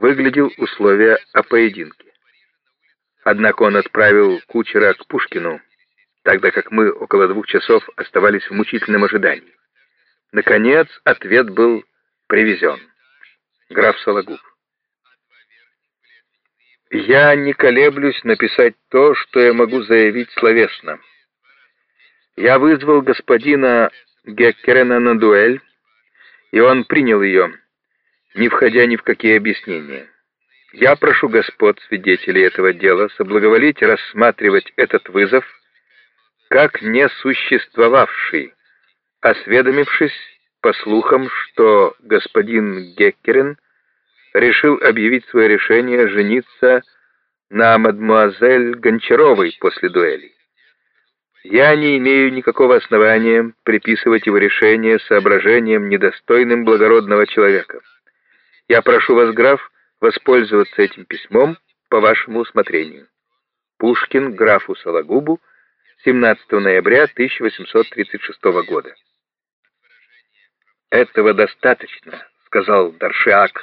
выглядел условия о поединке. Однако он отправил кучера к Пушкину, тогда как мы около двух часов оставались в мучительном ожидании. Наконец, ответ был привезен. Граф Сологуб. Я не колеблюсь написать то, что я могу заявить словесно. Я вызвал господина Геккерена на дуэль, и он принял ее, не входя ни в какие объяснения. Я прошу господ свидетелей этого дела соблаговолить рассматривать этот вызов как несуществовавший, осведомившись по слухам, что господин Геккерен решил объявить свое решение жениться на мадмуазель Гончаровой после дуэли. Я не имею никакого основания приписывать его решение соображениям, недостойным благородного человека. Я прошу вас, граф, воспользоваться этим письмом по вашему усмотрению. Пушкин графу Сологубу 17 ноября 1836 года. «Этого достаточно», — сказал Даршиак.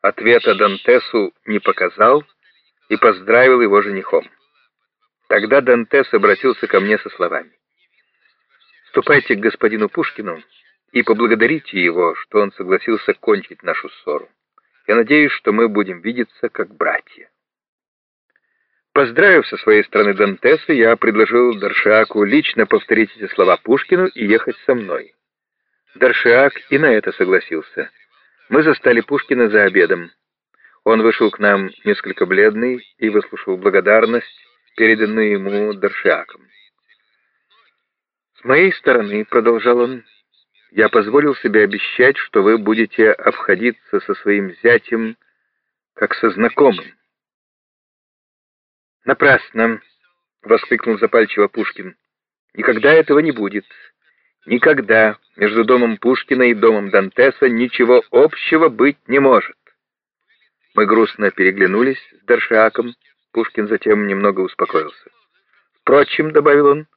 Ответа Дантесу не показал и поздравил его женихом. Тогда Дантес обратился ко мне со словами. «Ступайте к господину Пушкину и поблагодарите его, что он согласился кончить нашу ссору. Я надеюсь, что мы будем видеться как братья». Поздравив со своей стороны Дантеса, я предложил Даршиаку лично повторить эти слова Пушкину и ехать со мной. Даршиак и на это согласился. Мы застали Пушкина за обедом. Он вышел к нам несколько бледный и выслушал благодарность, переданную ему Даршиаком. «С моей стороны, — продолжал он, — я позволил себе обещать, что вы будете обходиться со своим зятем как со знакомым. «Напрасно!» — воскликнул запальчиво Пушкин. «Никогда этого не будет. Никогда между домом Пушкина и домом Дантеса ничего общего быть не может». Мы грустно переглянулись с Даршиаком. Пушкин затем немного успокоился. «Впрочем», — добавил он, —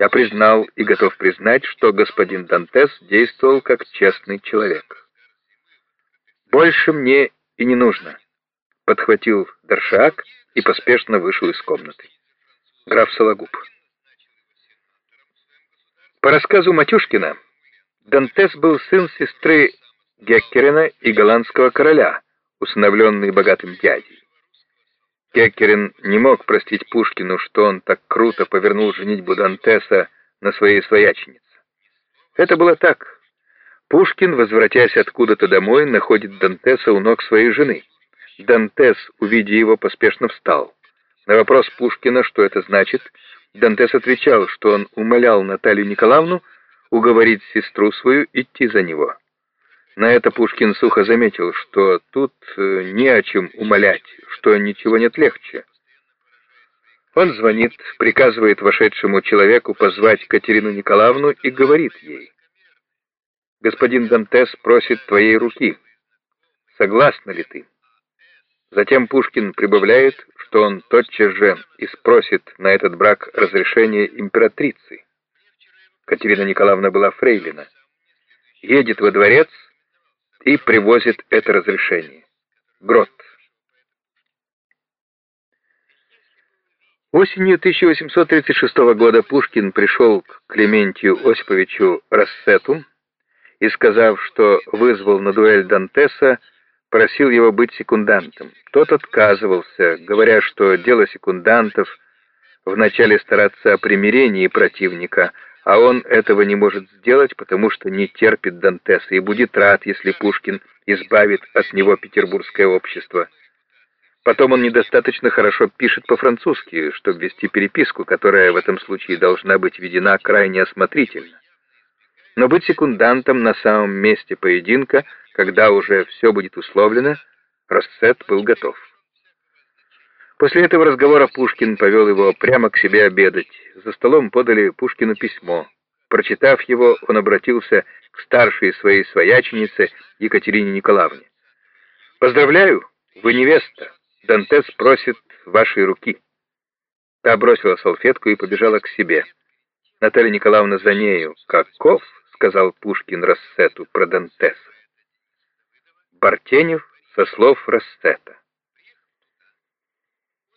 «я признал и готов признать, что господин Дантес действовал как честный человек». «Больше мне и не нужно», — подхватил Даршиак, — и поспешно вышел из комнаты. Граф Сологуб. По рассказу Матюшкина, Дантес был сын сестры Геккерина и голландского короля, усыновленный богатым дядей. Геккерин не мог простить Пушкину, что он так круто повернул женитьбу Дантеса на своей свояченице. Это было так. Пушкин, возвратясь откуда-то домой, находит Дантеса у ног своей жены. Дантес, увидя его, поспешно встал. На вопрос Пушкина, что это значит, Дантес отвечал, что он умолял Наталью Николаевну уговорить сестру свою идти за него. На это Пушкин сухо заметил, что тут э, не о чем умолять, что ничего нет легче. Он звонит, приказывает вошедшему человеку позвать Катерину Николаевну и говорит ей, «Господин Дантес просит твоей руки. Согласна ли ты?» Затем Пушкин прибавляет, что он тотчас же и спросит на этот брак разрешение императрицы. Катерина Николаевна была фрейлина. Едет во дворец и привозит это разрешение. Грот. Осенью 1836 года Пушкин пришел к Клементию Осиповичу Рассету и, сказав, что вызвал на дуэль Дантеса, просил его быть секундантом. Тот отказывался, говоря, что дело секундантов вначале стараться о примирении противника, а он этого не может сделать, потому что не терпит Дантеса и будет рад, если Пушкин избавит от него петербургское общество. Потом он недостаточно хорошо пишет по-французски, чтобы вести переписку, которая в этом случае должна быть ведена крайне осмотрительно. Но быть секундантом на самом месте поединка – когда уже все будет условлено, Рассет был готов. После этого разговора Пушкин повел его прямо к себе обедать. За столом подали Пушкину письмо. Прочитав его, он обратился к старшей своей свояченице Екатерине Николаевне. «Поздравляю, вы невеста. Дантес просит вашей руки». Та бросила салфетку и побежала к себе. Наталья Николаевна за нею. «Каков?» — сказал Пушкин Рассету про Дантеса. Бартенев со слов Рассета.